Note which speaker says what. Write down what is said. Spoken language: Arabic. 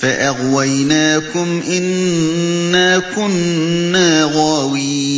Speaker 1: فَأَغْوَيْنَاكُمْ إِنَّا كُنَّا غَاوِينَ